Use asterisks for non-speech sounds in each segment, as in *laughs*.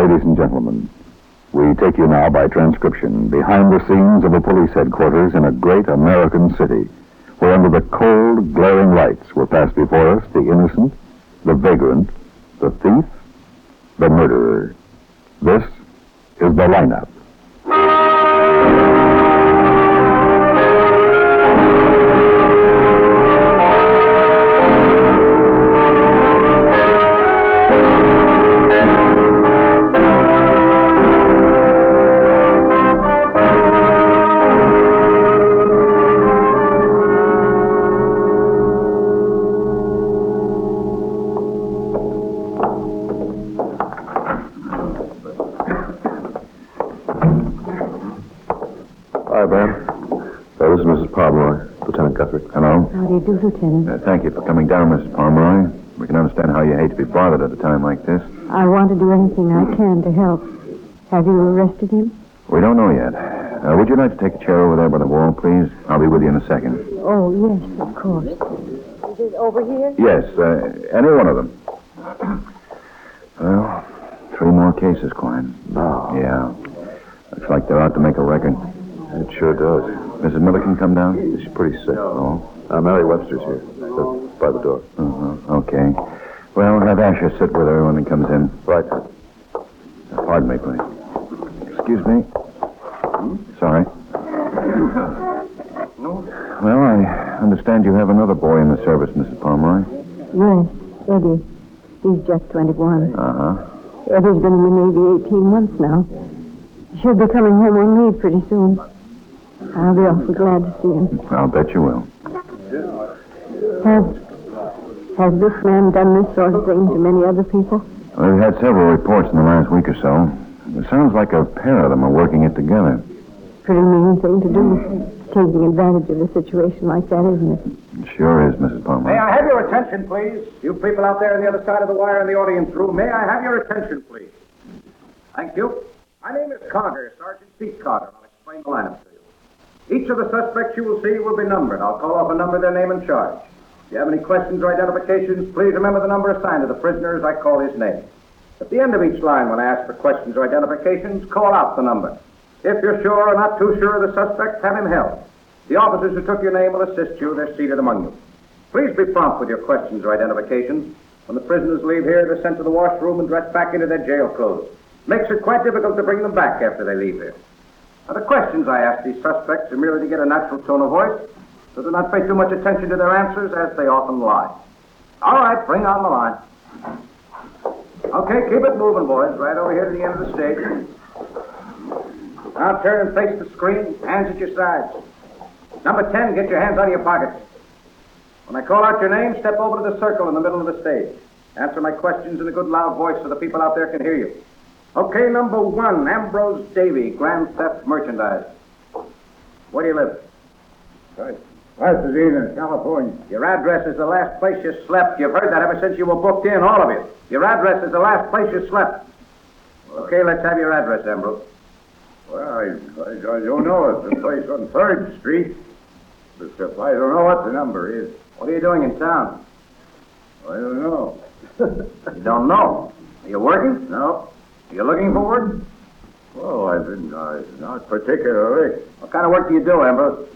Ladies and gentlemen, we take you now by transcription behind the scenes of a police headquarters in a great American city, where under the cold, glaring lights will pass before us the innocent, the vagrant, the thief, the murderer. This is the lineup. Hello? Do Lieutenant? Uh, thank you for coming down, Mrs. Pomeroy. We can understand how you hate to be bothered at a time like this. I want to do anything I can to help. Have you arrested him? We don't know yet. Uh, would you like to take a chair over there by the wall, please? I'll be with you in a second. Oh, yes, of course. Is it over here? Yes, uh, any one of them. *clears throat* Well, three more cases, Klein. No. Yeah. Looks like they're out to make a record. It sure does. Mrs. Miller can come down? She's pretty sick. Oh, Uh, Mary Webster's here. Uh, by the door. uh-huh. okay. Well, have Asher sit with her when he comes in. Right. Uh, Pardon me, please. Excuse me. Sorry. *coughs* No. Well, I understand you have another boy in the service, Mrs. Pomeroy. Yes, Eddie. He's just 21. Uh-huh. Eddie's been in the Navy 18 months now. She'll be coming home on leave pretty soon. I'll be awfully glad to see him. I'll bet you will. Has, has this man done this sort of thing to many other people? Well, We've had several reports in the last week or so. It sounds like a pair of them are working it together. Pretty mean thing to do. Taking advantage of a situation like that, isn't it? It sure is, Mrs. Palmer. May I have your attention, please? You people out there on the other side of the wire in the audience room, may I have your attention, please? Thank you. My name is Carter, Sergeant Pete Carter. I'll explain the lineup to you. Each of the suspects you will see will be numbered. I'll call off a number, their name, and charge. If you have any questions or identifications, please remember the number assigned to the prisoner as I call his name. At the end of each line, when I ask for questions or identifications, call out the number. If you're sure or not too sure of the suspect, have him held. The officers who took your name will assist you. They're seated among you. Please be prompt with your questions or identifications. When the prisoners leave here, they're sent to the washroom and dressed back into their jail clothes. Makes it quite difficult to bring them back after they leave here. Now, the questions I ask these suspects are merely to get a natural tone of voice, so do not pay too much attention to their answers, as they often lie. All right, bring on the line. Okay, keep it moving, boys. Right over here to the end of the stage. Now turn and face the screen, hands at your sides. Number 10, get your hands out of your pockets. When I call out your name, step over to the circle in the middle of the stage. Answer my questions in a good loud voice so the people out there can hear you. Okay, number one, Ambrose Davy, Grand Theft Merchandise. Where do you live? Pasadena, California. Your address is the last place you slept. You've heard that ever since you were booked in, all of you. Your address is the last place you slept. Okay, let's have your address, Ambrose. Well, I, I, I don't know. It's a place on 3rd Street. Except I don't know what the number is. What are you doing in town? I don't know. *laughs* You don't know. Are you working? No. Are you looking for work? Well, I've been, uh, not particularly. What kind of work do you do, Ambrose?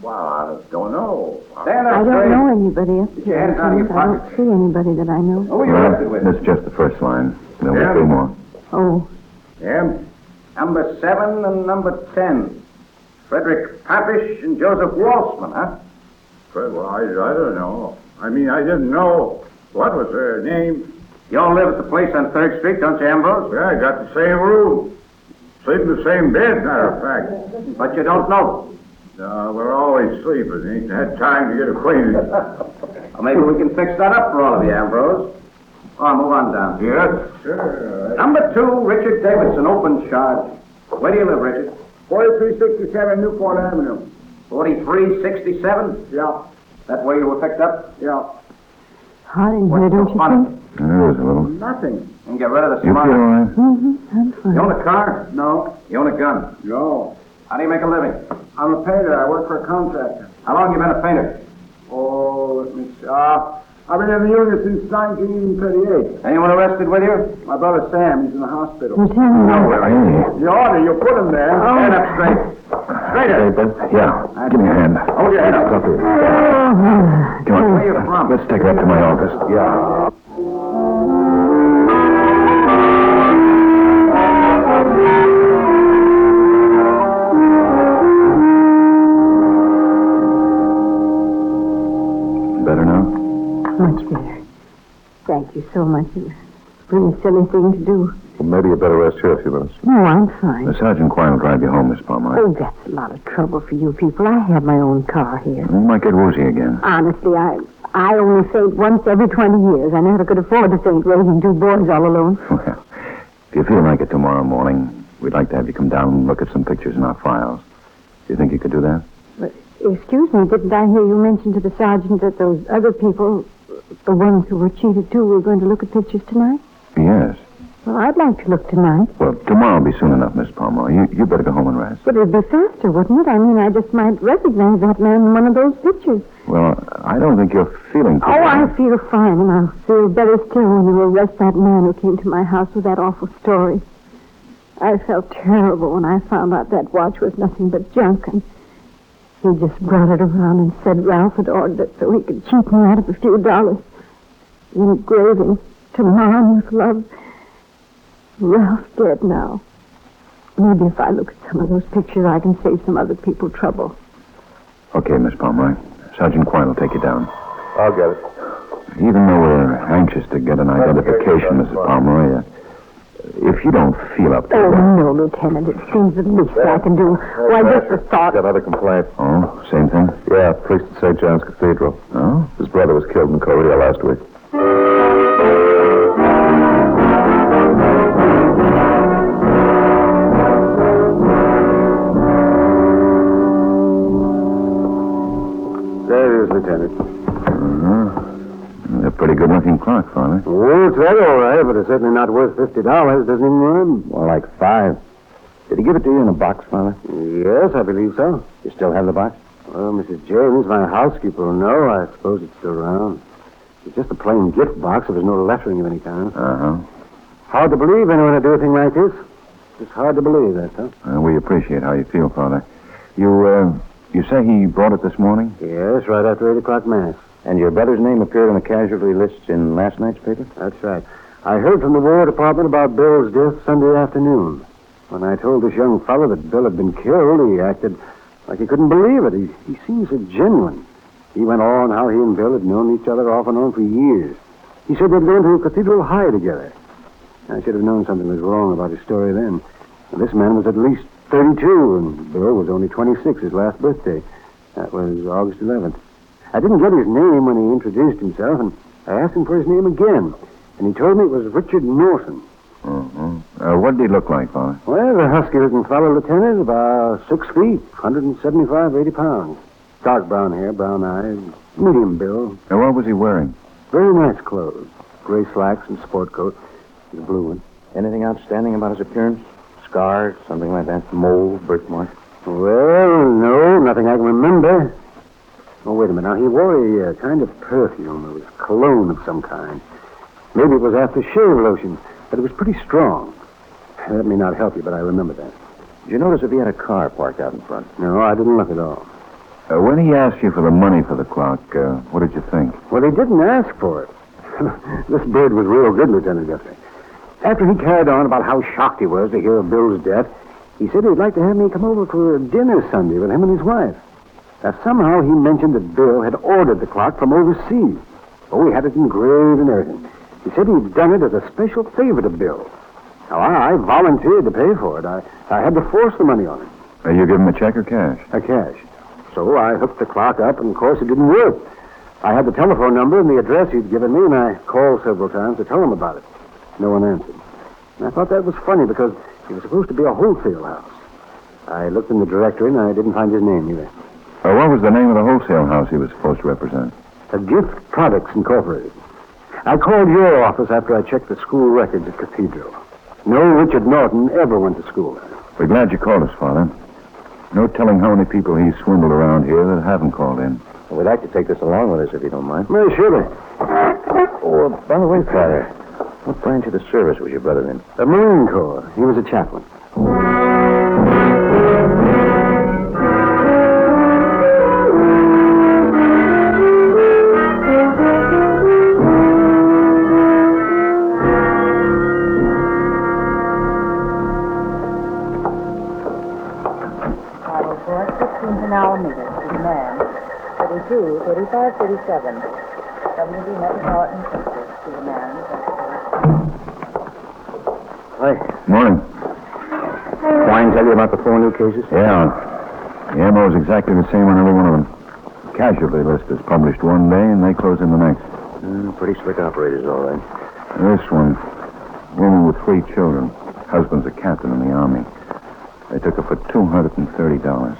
Well, I don't know. Stand I don't straight. know anybody up your hands out of your I don't pockets. see anybody that I know. Who are you arrested with? Well, that's just the first line. There'll be Yeah. three more. Oh, Yeah? Number seven and number ten. Frederick Papish and Joseph Walsman, huh? Well, I, I don't know. I mean, I didn't know. What was their name? You all live at the place on Third Street, don't you, Ambrose? Yeah, I got the same room. Sleep in the same bed, matter of fact. But you don't know. No, we're always sleeping. Ain't had time to get acquainted. *laughs* Well, maybe we can fix that up for all of you, Ambrose. Oh, move on down. yes, sure. Number two, Richard Davidson, open charge. Where do you live, Richard? 4367 Newport Avenue. 4367? Yeah, That where you were picked up? yeah. hot in here, What's don't so you funny? think? It is a little. Nothing. And get rid of the You feel all smart. right? Mm-hmm, I'm fine. You own a car? No, You own a gun? no. How do you make a living? I'm a painter. I work for a contractor. How long you been a painter? Oh, let me see. Uh, I've been in the union since 1938. Anyone arrested with you? My brother Sam, he's in the hospital. Lieutenant. Hey. You order, you put him there. Stand up straight. Straighter. Hey, Ben. Yeah. Give me a hand. Hold your head up. Here. Oh, Come on. Where you from? Let's take her up to my office. Yeah. Much better. Thank you so much. It was a really silly thing to do. Well, maybe you'd better rest here a few minutes. No, I'm fine. The Sergeant Quine will drive you home, Miss Palmer. Oh, that's a lot of trouble for you people. I have my own car here. You might get woozy again. Honestly, I I only faint once every 20 years. I never could afford to faint raising two boys all alone. *laughs* Well, if you feel like it tomorrow morning, we'd like to have you come down and look at some pictures in our files. Do you think you could do that? Excuse me, didn't I hear you mention to the sergeant that those other people, the ones who were cheated too, were going to look at pictures tonight? Yes. Well, I'd like to look tonight. Well, tomorrow will be soon enough, Miss Palmer. You, you better go home and rest. But it'd be faster, wouldn't it? I mean, I just might recognize that man in one of those pictures. Well, I don't think you're feeling Oh, I feel fine, and I'll feel better still when you arrest that man who came to my house with that awful story. I felt terrible when I found out that watch was nothing but junk, and he just brought it around and said Ralph had ordered it so he could cheat me out of a few dollars. The engraving, to Mom with love. Ralph's dead now. Maybe if I look at some of those pictures, I can save some other people trouble. Okay, Miss Palmer. Sergeant Quine will take you down. I'll get it. Even though we're anxious to get an identification, Mrs. Palmer, uh, if you don't feel up to it. Oh, it. no, Lieutenant. It seems the least I can do. Why, just the thought. Got another complaint. Oh, same thing? Yeah, priest at St. John's Cathedral. Oh? His brother was killed in Korea last week. There it is, Lieutenant. A pretty good looking clock, Father. Oh, it's that all right, but it's certainly not worth $50, doesn't even run. More like five. Did he give it to you in a box, Father? Yes, I believe so. You still have the box? Well, Mrs. James, my housekeeper, will know. I suppose it's still around. It's just a plain gift box. There was no lettering of any kind. Uh-huh. Hard to believe anyone would do a thing like this. It's hard to believe that, huh? Uh, we appreciate how you feel, Father. You, uh, you say he brought it this morning? Yes, right after 8 o'clock Mass. And your brother's name appeared on the casualty list in last night's paper? That's right. I heard from the War Department about Bill's death Sunday afternoon. When I told this young fellow that Bill had been killed, he acted like he couldn't believe it. He, he seemed so genuine. He went on how he and Bill had known each other off and on for years. He said they'd gone to Cathedral High together. I should have known something was wrong about his story then. Now, this man was at least 32, and Bill was only 26, his last birthday. That was August 11th. I didn't get his name when he introduced himself, and I asked him for his name again. And he told me it was Richard Norton. Uh-huh. Uh, what did he look like, Father? Well, a husky-looking fellow, Lieutenant, about six feet, 175, 80 pounds. Dark brown hair, brown eyes, medium build, And what was he wearing? very nice clothes. Gray slacks and sport coat, The blue one. Anything outstanding about his appearance? Scars, something like that? Mole, birthmark? Well, no, nothing I can remember. Oh, wait a minute. Now, he wore a uh, kind of perfume. It was cologne of some kind. Maybe it was aftershave lotion, but it was pretty strong. That may not help you, but I remember that. Did you notice if he had a car parked out in front? No, I didn't look at all. Uh, when he asked you for the money for the clock, uh, what did you think? Well, he didn't ask for it. *laughs* this bird was real good, Lieutenant Guthrie. After he carried on about how shocked he was to hear of Bill's death, he said he'd like to have me come over for dinner Sunday with him and his wife. Now, somehow he mentioned that Bill had ordered the clock from overseas. Oh, he had it engraved and everything. He said he'd done it as a special favor to Bill. Now, I, I volunteered to pay for it. I, I had to force the money on him, Uh, you give him a check or cash? a cash. So I hooked the clock up, and of course it didn't work. I had the telephone number and the address he'd given me, and I called several times to tell him about it. No one answered. And I thought that was funny because it was supposed to be a wholesale house. I looked in the directory, and I didn't find his name either. Uh, what was the name of the wholesale house he was supposed to represent? A Gift Products Incorporated. I called your office after I checked the school records at Cathedral. No Richard Norton ever went to school there. We're glad you called us, Father. No telling how many people he's swindled around here that haven't called in. We'd like to take this along with us if you don't mind. Well, surely. Oh, by the way, Father, what branch of the service was your brother in? The Marine Corps. He was a chaplain. 35, 37. WD Metropolitan Pictures, to the man. Hi. Morning. Quine tell you about the four new cases? Yeah. The MO is exactly the same on every one of them. Casualty list is published one day and they close in the next. Uh, pretty slick operators, all right. This one, woman with three children. Husband's a captain in the army. They took her for $230.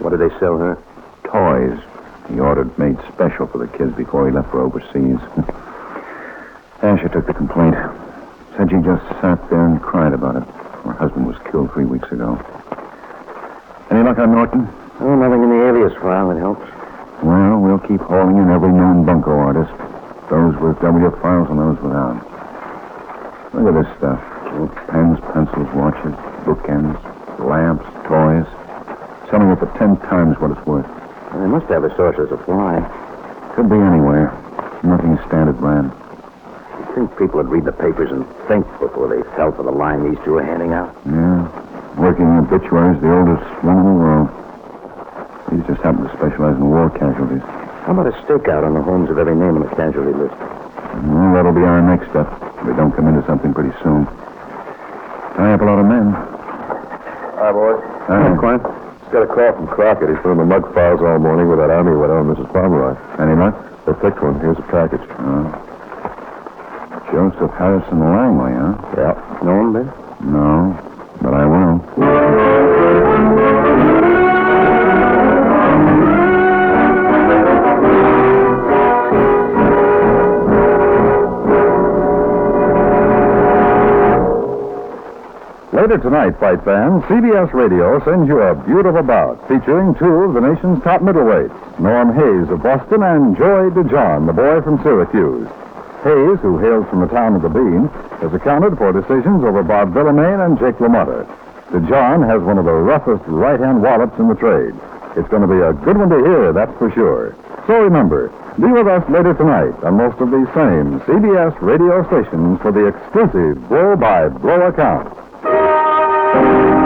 What did they sell her? Toys. He ordered made special for the kids before he left for overseas. *laughs* Asher took the complaint. Said she just sat there and cried about it. Her husband was killed three weeks ago. Any luck on Norton? Oh, nothing in the alias file that helps. Well, we'll keep hauling in every known bunco artist. Those with W files and those without. Look at this stuff. Pens, pencils, watches, bookends, lamps, toys. Selling it for ten times what it's worth. Well, they must have a source of supply. Could be anywhere. Nothing standard brand. You'd think people would read the papers and think before they fell for the line these two are handing out. Yeah. Working obituaries, the oldest one in the world. These just happen to specialize in war casualties. How about a stakeout on the homes of every name on the casualty list? Well, that'll be our next step. If we don't come into something pretty soon. Tie up a lot of men. Hi, boys. Hi, Quine. Got a call from Crockett. He's been in the mug files all morning with that army widow and Mrs. Pomeroy. any luck? They picked one. Here's a package. Uh, Joseph Harrison Langley, huh? Yeah. Know him, Ben? No, but I will. Later tonight, fight fans, CBS Radio sends you a beautiful bout featuring two of the nation's top middleweights, Norm Hayes of Boston and Joey DeJohn, the boy from Syracuse. Hayes, who hails from the town of the Bean, has accounted for decisions over Bob Villemain and Jake LaMotta. DeJohn has one of the roughest right-hand wallops in the trade. It's going to be a good one to hear, that's for sure. So remember, be with us later tonight on most of these same CBS radio stations for the exclusive blow-by-blow account. If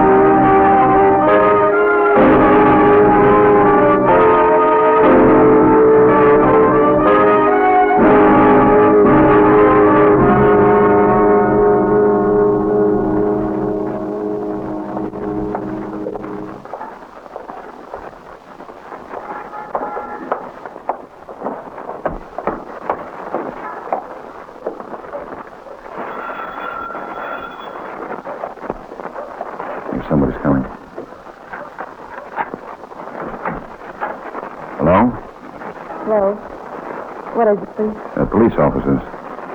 police officers.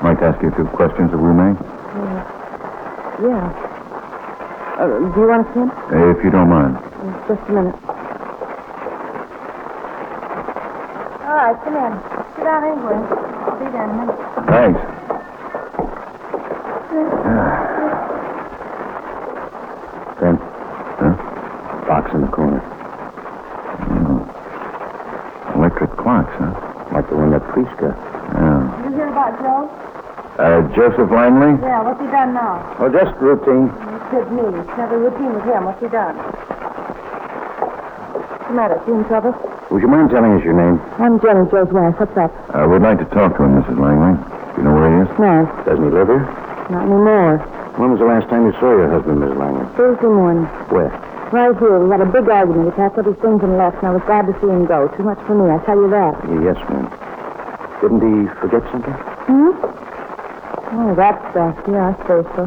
Like to ask you a few questions, if we may. Yeah. Uh, do you want to see him? Uh, if you don't mind. Just a minute. All right, come in. Sit down anywhere. I'll be there in a minute. Thanks. Ben, Huh? box in the corner. Electric clocks, huh? Like the one that priest got. Yeah. You hear about Joe? Uh, Joseph Langley? Yeah, what's he done now? Oh, just routine. It's good news. Never routine with him. What's he done? What's the matter? You in trouble? Would you mind telling us your name? I'm Jenny, Joe's wife. What's up? Uh, we'd like to talk to him, Mrs. Langley. Do you know where he is? No, Doesn't he live here? not anymore. When was the last time you saw your husband, Miss Langley? Thursday morning. Where? Right here. We had a big argument. He packed up his things and left, and I was glad to see him go. Too much for me, I tell you that. Yes, ma'am. Didn't he forget something? Hmm? Oh, that stuff. Yeah, I suppose so.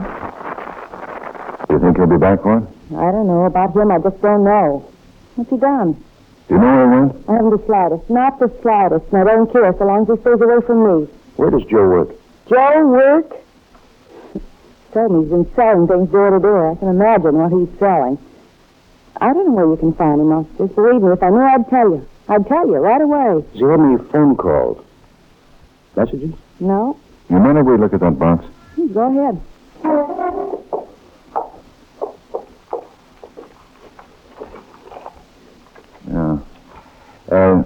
Do you think he'll be back for it? I don't know. About him, I just don't know. What's he done? Do you know where he went? I haven't the slightest. Not the slightest. And I don't care so long as he stays away from me. Where does Joe work? Joe work? *laughs* Told me he's been selling things door to door. I can imagine what he's selling. I don't know where you can find him, officers. Believe me, if I knew, I'd tell you. I'd tell you right away. Has he have any phone calls? Messages? No? You mind if we look at that box? Go ahead. Yeah. Uh,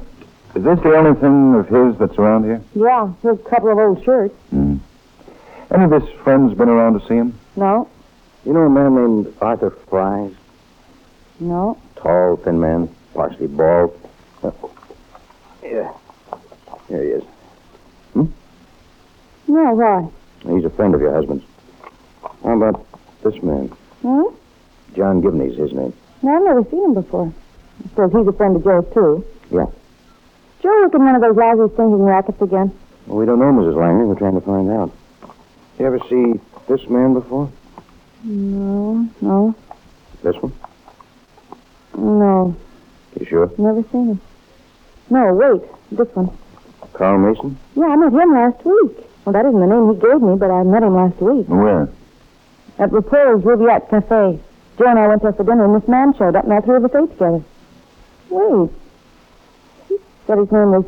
is this the only thing of his that's around here? Yeah, here's a couple of old shirts. Hmm. Any of his friends been around to see him? No? You know a man named Arthur Fries? No? Tall, thin man, partially bald. Uh, yeah. Here he is. No, why? He's a friend of your husband's. How about this man? Hmm? John Gibney's his name. No, I've never seen him before. I suppose he's a friend of Joe's, too. Yeah. Joe work in one of those lousy singing rackets again? Well, we don't know, Mrs. Langley. We're trying to find out. You ever see this man before? No, no, This one? no. You sure? Never seen him. No, wait. This one. Carl Mason? Yeah, I met him last week. Well, that isn't the name he gave me, but I met him last week. Where? At Rapole's Rubiette Cafe. Joe and I went there for dinner, and this man showed up, and all three of us ate together. Wait. He said his name was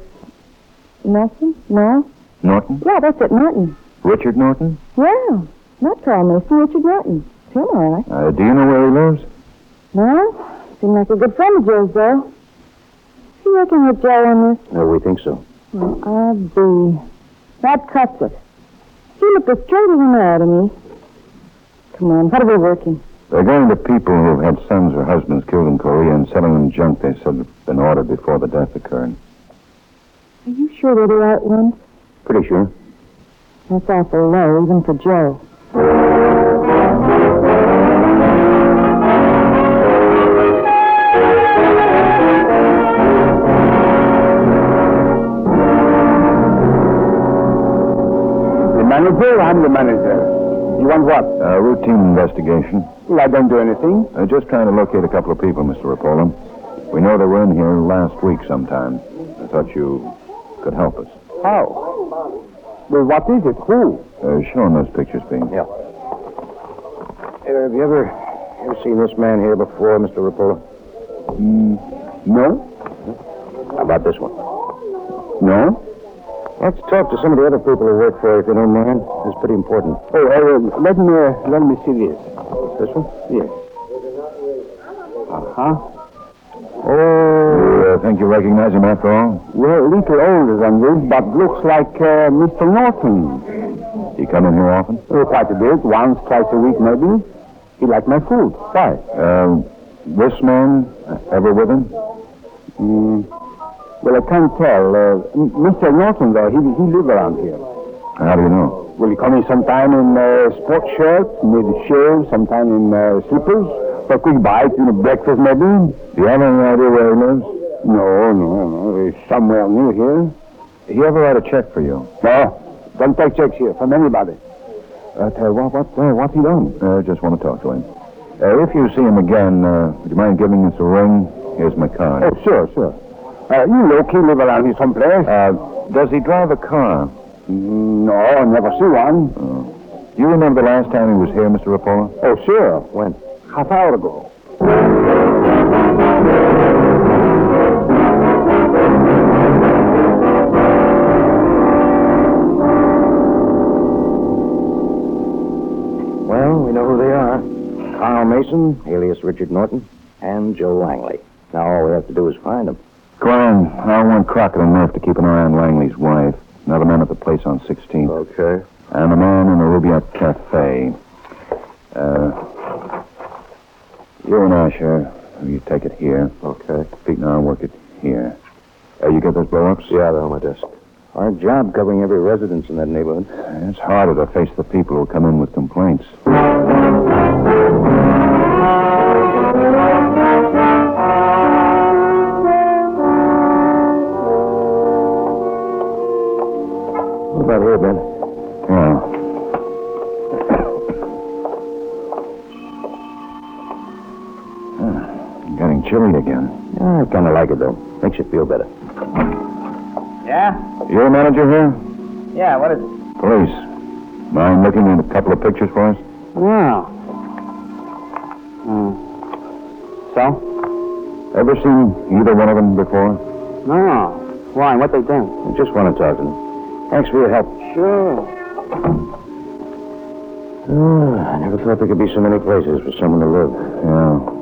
Nelson? No? Norton? Yeah, that's it, Norton. Richard Norton? Yeah. Not Carl Mason, Richard Norton. Him, all right. Uh, do you know where he lives? No? Seemed like a good friend of Joe's, though. You working with Joe on this? No, we think so. Well, I'll be. That cuts it. He looked as straight as an arrow to me. Come on, what are we working? They're going to people who've had sons or husbands killed in Korea and selling them junk they said had been ordered before the death occurred. Are you sure they're the right ones? Pretty sure. That's awful low, even for Joe. Manager? I'm the manager. You want what? A routine investigation. Well, I don't do anything. Uh, just trying to locate a couple of people, Mr. Rapola. We know they were in here last week sometime. I thought you could help us. How? Well, what is it? Who? Uh, show them those pictures, Pete. Yeah. have you ever, ever seen this man here before, Mr. Rapola? Mm, No. How about this one? No. Let's talk to some of the other people who work for you, if you don't mind. It's pretty important. Oh, uh, let me let me see this. This one? Yes. Uh huh. Oh, You uh, think you recognize him after all? well, a little older than you, but looks like uh, Mr. Norton. He come in here often? Oh, quite a bit. Once, twice a week, maybe. He liked my food. Why? Uh, this man uh, ever with him? Mm, well, I can't tell. Uh, Mr. Norton, though, he, he live around here. How do you know? Will he come in sometime in uh, sports shirt, maybe shave, sometime in uh, slippers, for a quick bite, you know, breakfast maybe? Do you have any idea where he lives? No, no, no. He's somewhere near here. He ever write a check for you? No, don't take checks here from anybody. Uh, tell what, what, uh, what's he done? Uh, just want to talk to him. Uh, if you see him again, uh, would you mind giving us a ring? Here's my card. Oh, sure, sure. Uh, you look, he live around here someplace. Uh, does he drive a car? No, I never see one. Do you remember the last time he was here, Mr. Rapola? Oh, sure. When? Half hour ago. Well, we know who they are. Carl Mason, alias Richard Norton, and Joe Langley. Now all we have to do is find them. Glenn, I want Crockett and Murph to keep an eye on Langley's wife. Another man at the place on 16th. Okay. And a man in the Rubiat Cafe. Uh, you and Asher, you take it here. Okay. Pete and I'll work it here. Uh, you get those blow-ups? Yeah, they're on my desk. Our job covering every residence in that neighborhood. It's harder to face the people who come in with complaints. Feel better. Yeah? You're a manager here? Yeah, what is it? Police. Mind looking at a couple of pictures for us? Yeah. Hmm. So? Ever seen either one of them before? No. Why? What they done? I just want to talk to them. Thanks for your help. Sure. Oh, I never thought there could be so many places for someone to live. Yeah.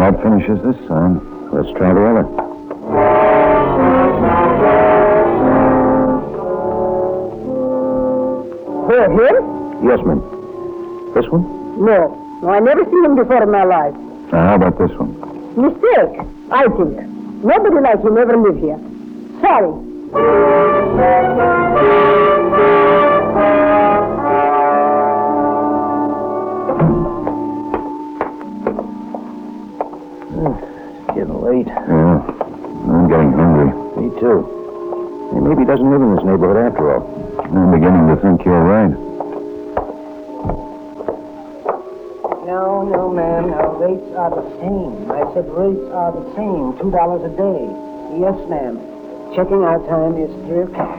That finishes this time. Let's try the other. Who, him? Yes, ma'am. This one? No. No, I never seen him before in my life. Now, how about this one? Mistake, I think. Nobody like him ever lived here. Sorry. Late. Yeah. I'm getting hungry. Me too. Hey, maybe he doesn't live in this neighborhood after all. I'm beginning to think you're right. No, no, ma'am. Our rates are the same. I said rates are the same. Two dollars a day. Yes, ma'am. Checking out time is three o'clock.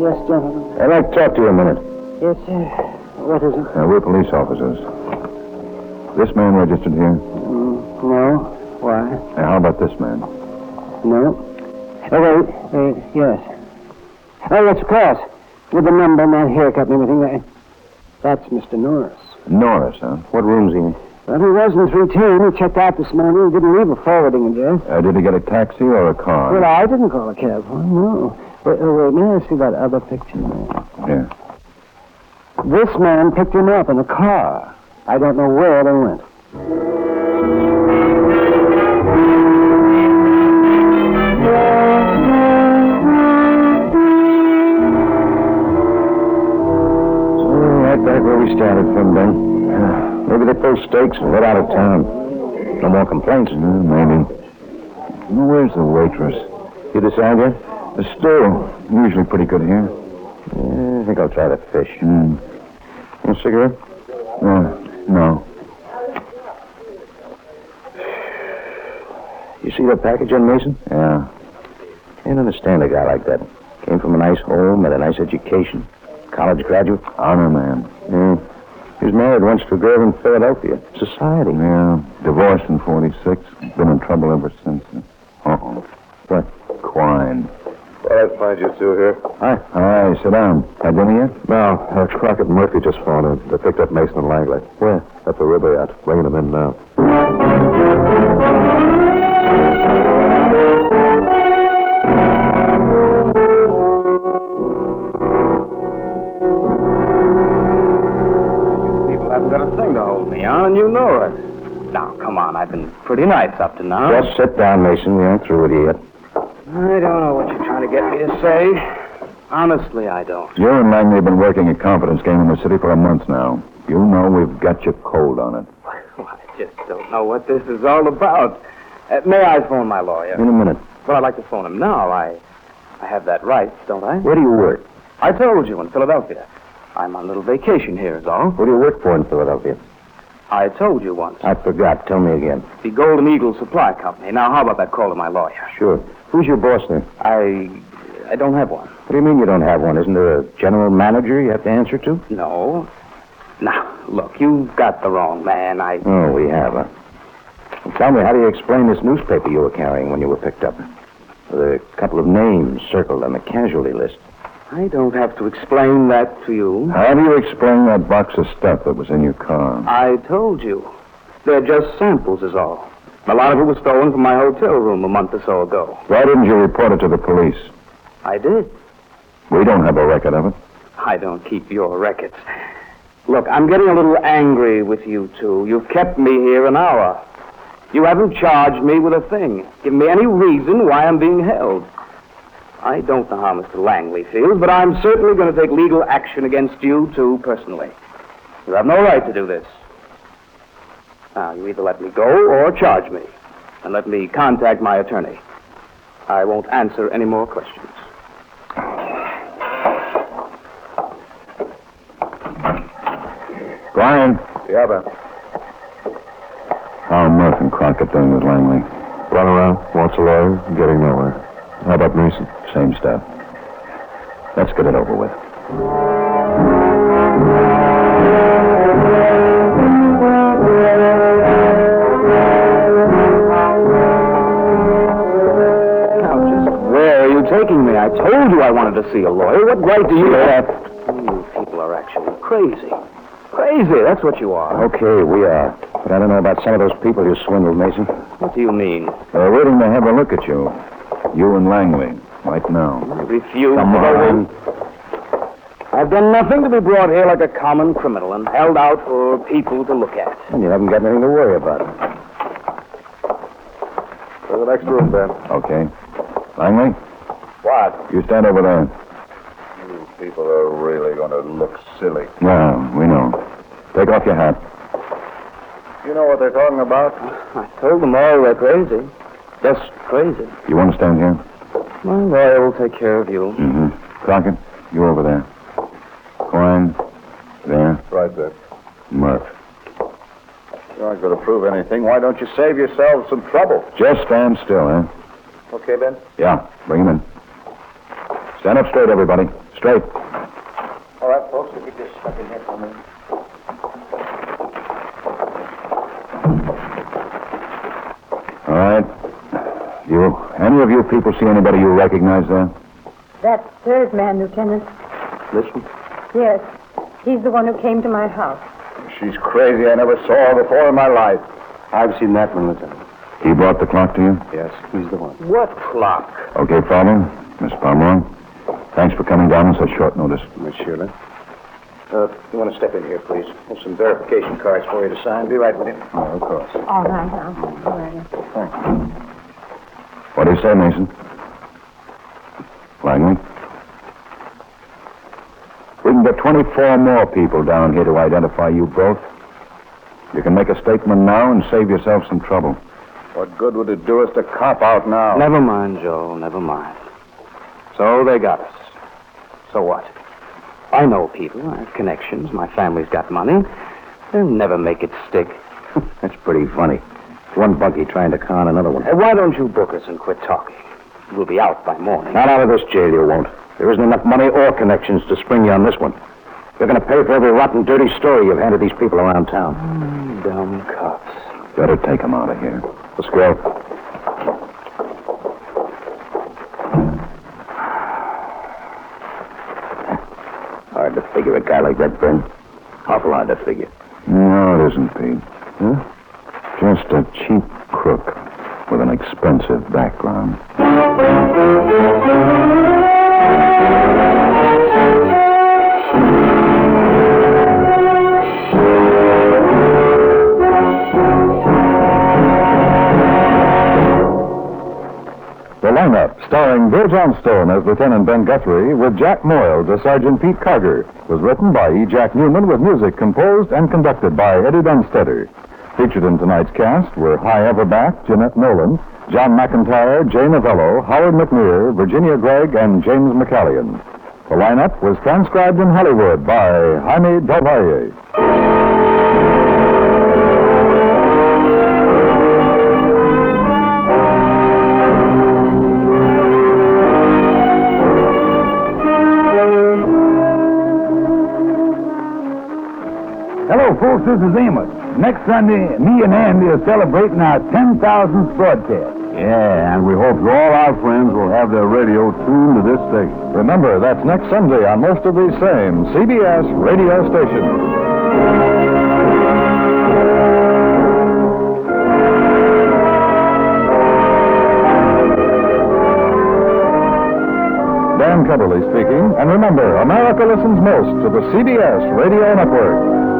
yes, gentlemen. I'd like to talk to you a minute. Yes, sir. What is it? Uh, we're police officers. This man registered here? No. Why? Uh, how about this man? No. Oh, wait. wait. Yes. Oh, of course. With the number, not haircut and everything. That- That's Mr. Norris. Norris, huh? What room's he in? Well, he was in 310. He checked out this morning. He didn't leave a forwarding address. Uh, did he get a taxi or a car? Well, I didn't call a cab for him, no. Wait, oh, wait, may I see that other picture? Yeah. This man picked him up in a car. I don't know where they went. Right back where we started from, Ben. *sighs* Maybe they pulled stakes and head out of town. No more complaints? maybe. Well, where's the waitress? You decide yet? The stew. Usually pretty good here. I think I'll try the fish. Mm. A cigarette? Uh, no. You see that package on Mason? Yeah. Can't understand a guy like that. Came from a nice home, and a nice education. College graduate. Honor man. Yeah. He was married once to a girl in Philadelphia. Society. Yeah. Divorced in 46. Been in trouble ever since. Uh-oh. What? Quine. Well, I find you two here. Hi. Hi, sit down. Had dinner yet? No, uh, Crockett and Murphy just phoned in. They picked up Mason and Langley. Where? At the river Riviat. Bringing them in now. Thing to hold me on, and you know it. Now, come on. I've been pretty nice up to now. Just sit down, Mason. We aren't through with you yet. I don't know what you're trying to get me to say. Honestly, I don't. You and Langley have been working a confidence game in the city for a month now. You know we've got you cold on it. Well, I just don't know what this is all about. Uh, may I phone my lawyer? In a minute. Well, I'd like to phone him now. I, I have that right, don't I? Where do you work? I told you in Philadelphia. I'm on a little vacation here, is all. What do you work for in Philadelphia? I told you once. I forgot. Tell me again. The Golden Eagle Supply Company. Now, how about that call to my lawyer? Sure. Who's your boss there? I, I don't have one. What do you mean you don't have one? Isn't there a general manager you have to answer to? No. Now, look, you've got the wrong man. I. Oh, we have, huh? Well, tell me, how do you explain this newspaper you were carrying when you were picked up? With a couple of names circled on the casualty list. I don't have to explain that to you. How do you explain that box of stuff that was in your car? I told you. They're just samples, is all. A lot of it was stolen from my hotel room a month or so ago. Why didn't you report it to the police? I did. We don't have a record of it. I don't keep your records. Look, I'm getting a little angry with you two. You've kept me here an hour. You haven't charged me with a thing, given me any reason why I'm being held. I don't know how Mr. Langley feels, but I'm certainly going to take legal action against you two personally. You have no right to do this. Now, you either let me go or charge me, and let me contact my attorney. I won't answer any more questions. Brian. Yeah, Ben. How are Murph and Crockett doing with Langley? Run around, wants a lawyer, getting nowhere. How about Mason? Same stuff. Let's get it over with. Where are you taking me? I told you I wanted to see a lawyer. What right do you have? You people are actually crazy. Crazy, that's what you are. Okay, we are. But I don't know about some of those people you swindled, Mason. What do you mean? They're waiting to have a look at you. You and Langley. Right now. I refuse Come to go on. in. I've done nothing to be brought here like a common criminal and held out for people to look at. And you haven't got anything to worry about. There's the next room, Ben. Okay. Langley, What? you stand over there. You people are really going to look silly. Yeah, we know. Take off your hat. You know what they're talking about? I told them all they're crazy. Just crazy. You want to stand here? My lawyer will take care of you. Mm-hmm. Crockett, you over there. Quine, there. Right there. Murph. You aren't going to prove anything. Why don't you save yourselves some trouble? Just stand still, eh? Okay, Ben? Yeah, bring him in. Stand up straight, everybody. Straight. All right, folks, if you just stuck in here for a minute. All right. You, any of you people see anybody you recognize there? That third man, Lieutenant. This one? Yes. He's the one who came to my house. She's crazy. I never saw her before in my life. I've seen that one, Lieutenant. He brought the clock to you? Yes, he's the one. What clock? Okay, Father. Miss Pomeroy. Thanks for coming down on such short notice. Miss Shirley. Uh, you want to step in here, please? There's some verification cards for you to sign. Be right with you. Oh, of course. All right, now. All right. What do you say, Mason? Langley? We can get 24 more people down here to identify you both. You can make a statement now and save yourself some trouble. What good would it do us to cop out now? Never mind, Joe. Never mind. So they got us. So what? I know people. I have connections. My family's got money. They'll never make it stick. *laughs* That's pretty funny. One bunkie trying to con another one. Hey, why don't you book us and quit talking? We'll be out by morning. Not out of this jail, you won't. There isn't enough money or connections to spring you on this one. You're going to pay for every rotten, dirty story you've handed these people around town. Mm, dumb cops. Better take them out of here. Let's go. *sighs* Hard to figure a guy like that, Ben. Awful hard to figure. No, it isn't, Pete. Huh? Just a cheap crook with an expensive background. The lineup, starring Bill Johnstone as Lieutenant Ben Guthrie with Jack Moyles as Sergeant Pete Carter, was written by E. Jack Neuman with music composed and conducted by Eddie Dunstedter. Featured in tonight's cast were Hy Averback, Jeanette Nolan, John McIntire, Jay Novello, Howard McNear, Virginia Gregg, and James McCallion. The lineup was transcribed in Hollywood by Jaime Del Valle. Hello, folks. This is Amos. Next Sunday, me and Andy are celebrating our 10,000th broadcast. Yeah, and we hope all our friends will have their radio tuned to this station. Remember, that's next Sunday on most of these same CBS radio stations. Dan Cubberly speaking, and remember, America listens most to the CBS Radio Network.